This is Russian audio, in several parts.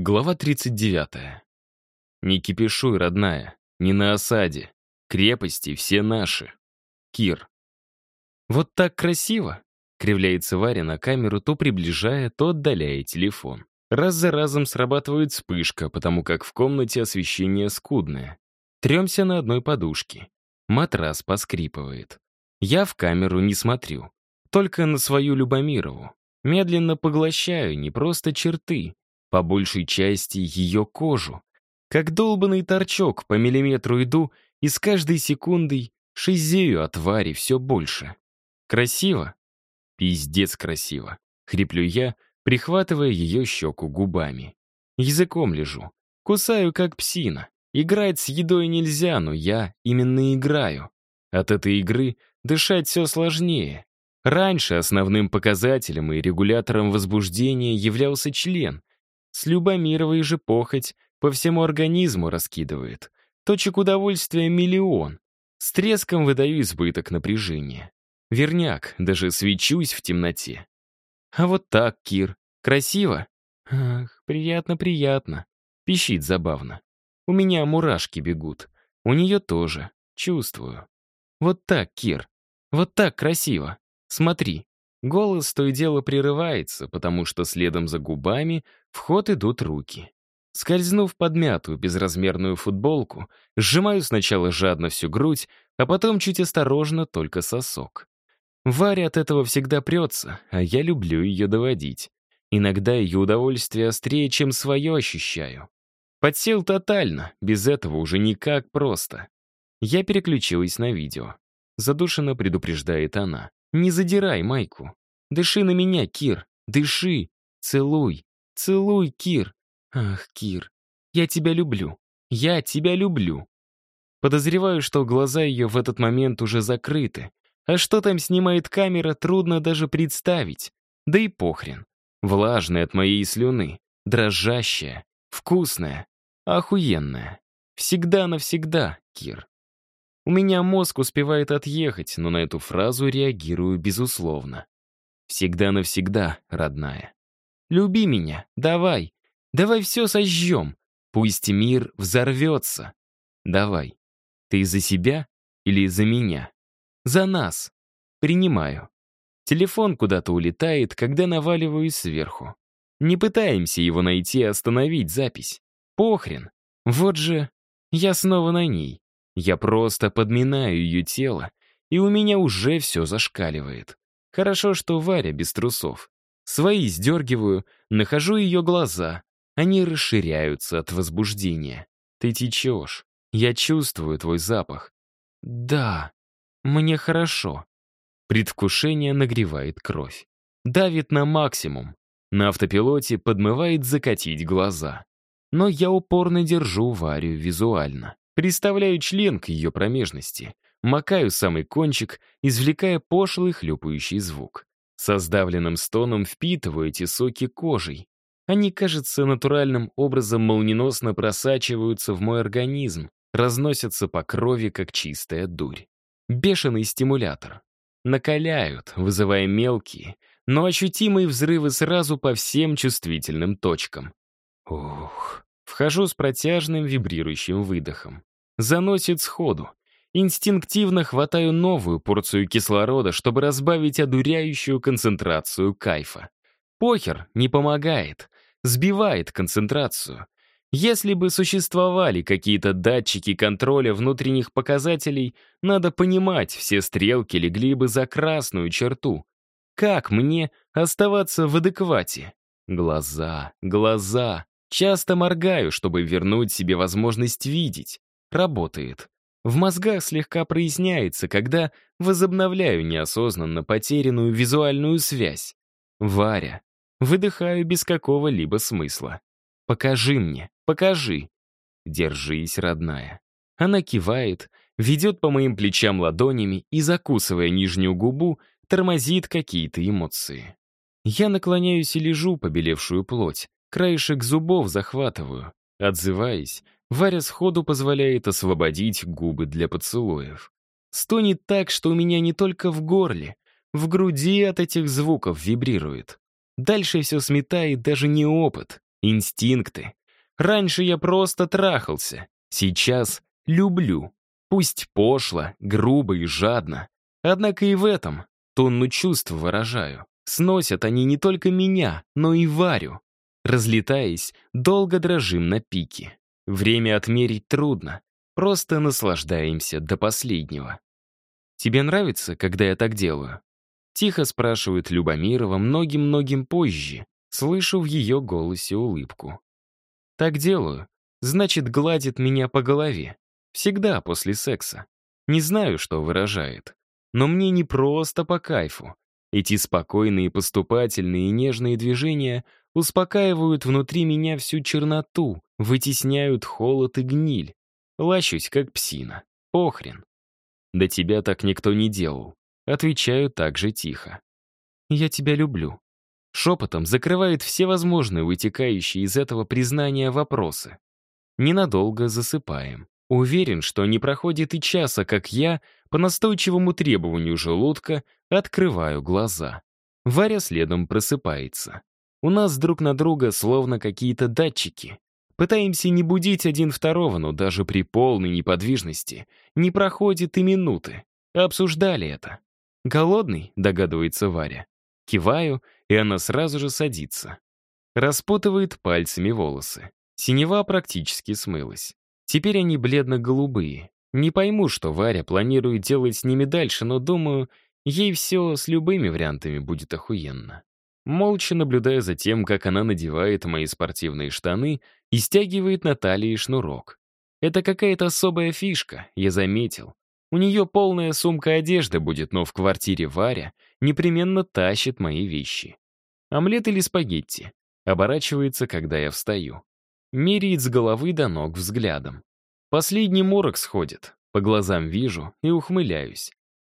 Глава 39. «Не кипишуй, родная, не на осаде. Крепости все наши». Кир. «Вот так красиво!» — кривляется Варя на камеру, то приближая, то отдаляя телефон. Раз за разом срабатывает вспышка, потому как в комнате освещение скудное. Тремся на одной подушке. Матрас поскрипывает. Я в камеру не смотрю. Только на свою Любомирову. Медленно поглощаю не просто черты, по большей части ее кожу. Как долбанный торчок по миллиметру иду, и с каждой секундой шизею от Вари все больше. Красиво? Пиздец красиво. Хриплю я, прихватывая ее щеку губами. Языком лежу. Кусаю, как псина. Играть с едой нельзя, но я именно играю. От этой игры дышать все сложнее. Раньше основным показателем и регулятором возбуждения являлся член, с Любомировой же похоть по всему организму раскидывает. Точек удовольствия миллион. С треском выдаю избыток напряжения. Верняк, даже свечусь в темноте. А вот так, Кир. Красиво? Ах, приятно-приятно. Пищит забавно. У меня мурашки бегут. У нее тоже. Чувствую. Вот так, Кир. Вот так красиво. Смотри. Голос то и дело прерывается, потому что следом за губами в ход идут руки. Скользнув под мятую безразмерную футболку, сжимаю сначала жадно всю грудь, а потом чуть осторожно только сосок. Варя от этого всегда прется, а я люблю ее доводить. Иногда ее удовольствие острее, чем свое ощущаю. Подсел тотально, без этого уже никак просто. Я переключилась на видео. Задушенно предупреждает она. Не задирай майку. Дыши на меня, Кир. Дыши. Целуй. Целуй, Кир. Ах, Кир. Я тебя люблю. Я тебя люблю. Подозреваю, что глаза ее в этот момент уже закрыты. А что там снимает камера, трудно даже представить. Да и похрен. Влажная от моей слюны. Дрожащая. Вкусная. Охуенная. Всегда навсегда, Кир. У меня мозг успевает отъехать, но на эту фразу реагирую безусловно. Всегда навсегда, родная. Люби меня, давай. Давай все сожжем. Пусть мир взорвется. Давай. Ты за себя или за меня? За нас. Принимаю. Телефон куда-то улетает, когда наваливаюсь сверху. Не пытаемся его найти остановить запись. Похрен. Вот же, я снова на ней. Я просто подминаю ее тело, и у меня уже все зашкаливает. Хорошо, что Варя без трусов. Свои сдергиваю, нахожу ее глаза. Они расширяются от возбуждения. Ты течешь. Я чувствую твой запах. Да, мне хорошо. Предвкушение нагревает кровь. Давит на максимум. На автопилоте подмывает закатить глаза. Но я упорно держу Варю визуально. Представляю член к ее промежности. Макаю самый кончик, извлекая пошлый хлюпающий звук. Со сдавленным стоном впитываю эти соки кожей. Они, кажется, натуральным образом молниеносно просачиваются в мой организм, разносятся по крови, как чистая дурь. Бешеный стимулятор. Накаляют, вызывая мелкие, но ощутимые взрывы сразу по всем чувствительным точкам. Ух. Вхожу с протяжным вибрирующим выдохом заносит сходу. Инстинктивно хватаю новую порцию кислорода, чтобы разбавить одуряющую концентрацию кайфа. Похер не помогает, сбивает концентрацию. Если бы существовали какие-то датчики контроля внутренних показателей, надо понимать, все стрелки легли бы за красную черту. Как мне оставаться в адеквате? Глаза, глаза. Часто моргаю, чтобы вернуть себе возможность видеть работает. В мозгах слегка проясняется, когда возобновляю неосознанно потерянную визуальную связь. Варя. Выдыхаю без какого-либо смысла. «Покажи мне, покажи». «Держись, родная». Она кивает, ведет по моим плечам ладонями и, закусывая нижнюю губу, тормозит какие-то эмоции. Я наклоняюсь и лежу побелевшую плоть, краешек зубов захватываю, отзываясь, Варя сходу позволяет освободить губы для поцелуев. Стонет так, что у меня не только в горле, в груди от этих звуков вибрирует. Дальше все сметает даже не опыт, инстинкты. Раньше я просто трахался, сейчас люблю. Пусть пошло, грубо и жадно. Однако и в этом тонну чувств выражаю. Сносят они не только меня, но и Варю. Разлетаясь, долго дрожим на пике. Время отмерить трудно, просто наслаждаемся до последнего. «Тебе нравится, когда я так делаю?» Тихо спрашивает Любомирова многим-многим позже. Слышу в ее голосе улыбку. «Так делаю. Значит, гладит меня по голове. Всегда после секса. Не знаю, что выражает. Но мне не просто по кайфу. Эти спокойные, поступательные и нежные движения успокаивают внутри меня всю черноту, вытесняют холод и гниль. Лащусь, как псина. Похрен. До тебя так никто не делал. Отвечаю так же тихо. Я тебя люблю. Шепотом закрывают все возможные вытекающие из этого признания вопросы. Ненадолго засыпаем. Уверен, что не проходит и часа, как я, по настойчивому требованию желудка, открываю глаза. Варя следом просыпается. У нас друг на друга словно какие-то датчики. Пытаемся не будить один второго, но даже при полной неподвижности не проходит и минуты. Обсуждали это. «Голодный?» — догадывается Варя. Киваю, и она сразу же садится. Распутывает пальцами волосы. Синева практически смылась. Теперь они бледно-голубые. Не пойму, что Варя планирует делать с ними дальше, но думаю, ей все с любыми вариантами будет охуенно. Молча наблюдая за тем, как она надевает мои спортивные штаны и стягивает на талии шнурок. Это какая-то особая фишка, я заметил. У нее полная сумка одежды будет, но в квартире Варя непременно тащит мои вещи. Омлет или спагетти? Оборачивается, когда я встаю. Меряет с головы до ног взглядом. Последний морок сходит, по глазам вижу и ухмыляюсь.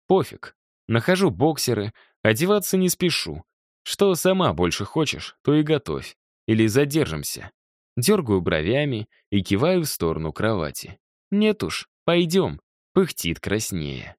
Пофиг. Нахожу боксеры, одеваться не спешу. Что сама больше хочешь, то и готовь. Или задержимся. Дергаю бровями и киваю в сторону кровати. Нет уж, пойдем. Пыхтит краснее.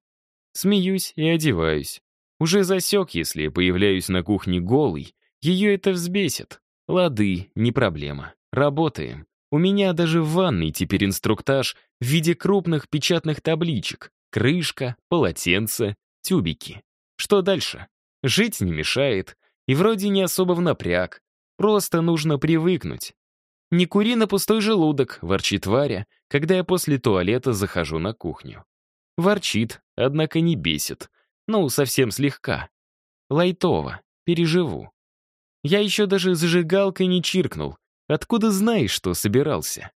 Смеюсь и одеваюсь. Уже засек, если появляюсь на кухне голый, ее это взбесит. Лады, не проблема. Работаем. У меня даже в ванной теперь инструктаж в виде крупных печатных табличек. Крышка, полотенце, тюбики. Что дальше? Жить не мешает. И вроде не особо в напряг. Просто нужно привыкнуть. «Не кури на пустой желудок», — ворчит Варя, когда я после туалета захожу на кухню. Ворчит, однако не бесит. Ну, совсем слегка. Лайтово, переживу. Я еще даже зажигалкой не чиркнул, Откуда знаешь, что собирался?»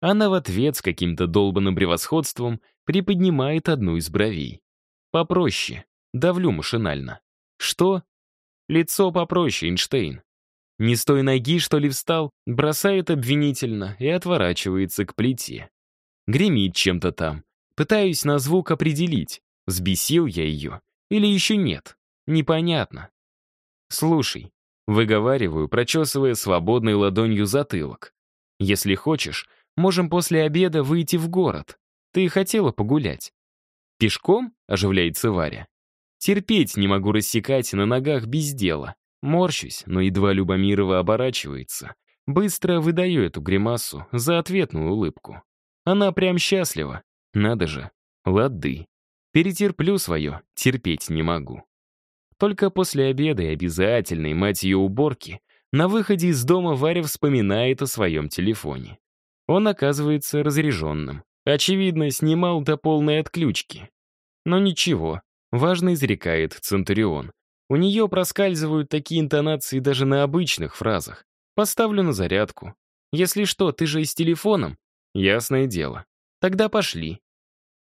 Она в ответ с каким-то долбанным превосходством приподнимает одну из бровей. «Попроще. Давлю машинально. Что?» «Лицо попроще, Эйнштейн. Не с той ноги, что ли, встал?» Бросает обвинительно и отворачивается к плите. Гремит чем-то там. Пытаюсь на звук определить, взбесил я ее или еще нет. Непонятно. «Слушай, Выговариваю, прочесывая свободной ладонью затылок. «Если хочешь, можем после обеда выйти в город. Ты хотела погулять?» «Пешком?» — оживляется Варя. «Терпеть не могу рассекать на ногах без дела. Морщусь, но едва Любомирова оборачивается. Быстро выдаю эту гримасу за ответную улыбку. Она прям счастлива. Надо же. Лады. Перетерплю свое, терпеть не могу. Только после обеда и обязательной, мать ее, уборки, на выходе из дома Варя вспоминает о своем телефоне. Он оказывается разряженным. Очевидно, снимал до полной отключки. Но ничего, важно изрекает Центурион. У нее проскальзывают такие интонации даже на обычных фразах. Поставлю на зарядку. Если что, ты же и с телефоном. Ясное дело. Тогда пошли.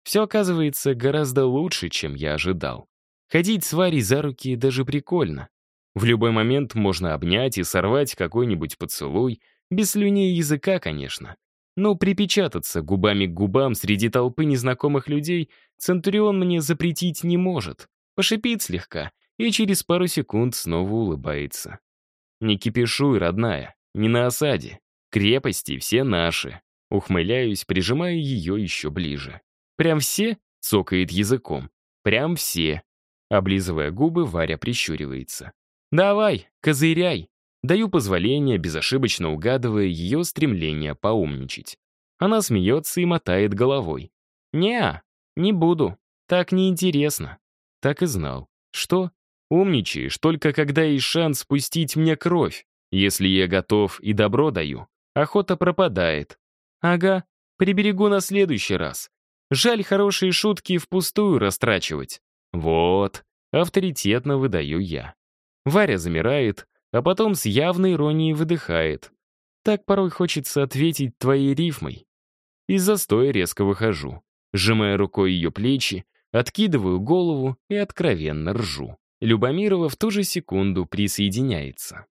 Все оказывается гораздо лучше, чем я ожидал. Ходить с Варей за руки даже прикольно. В любой момент можно обнять и сорвать какой-нибудь поцелуй, без слюней языка, конечно. Но припечататься губами к губам среди толпы незнакомых людей Центурион мне запретить не может. Пошипит слегка и через пару секунд снова улыбается. «Не кипишуй, родная, не на осаде. Крепости все наши». Ухмыляюсь, прижимая ее еще ближе. «Прям все?» — цокает языком. «Прям все. Облизывая губы, Варя прищуривается. «Давай, козыряй!» Даю позволение, безошибочно угадывая ее стремление поумничать. Она смеется и мотает головой. «Не, не буду. Так неинтересно». Так и знал. Что? Умничаешь, только когда есть шанс спустить мне кровь. Если я готов и добро даю, охота пропадает. Ага, приберегу на следующий раз. Жаль хорошие шутки впустую растрачивать. Вот, авторитетно выдаю я. Варя замирает, а потом с явной иронией выдыхает. Так порой хочется ответить твоей рифмой. Из застоя резко выхожу. Сжимая рукой ее плечи, откидываю голову и откровенно ржу. Любомирова в ту же секунду присоединяется.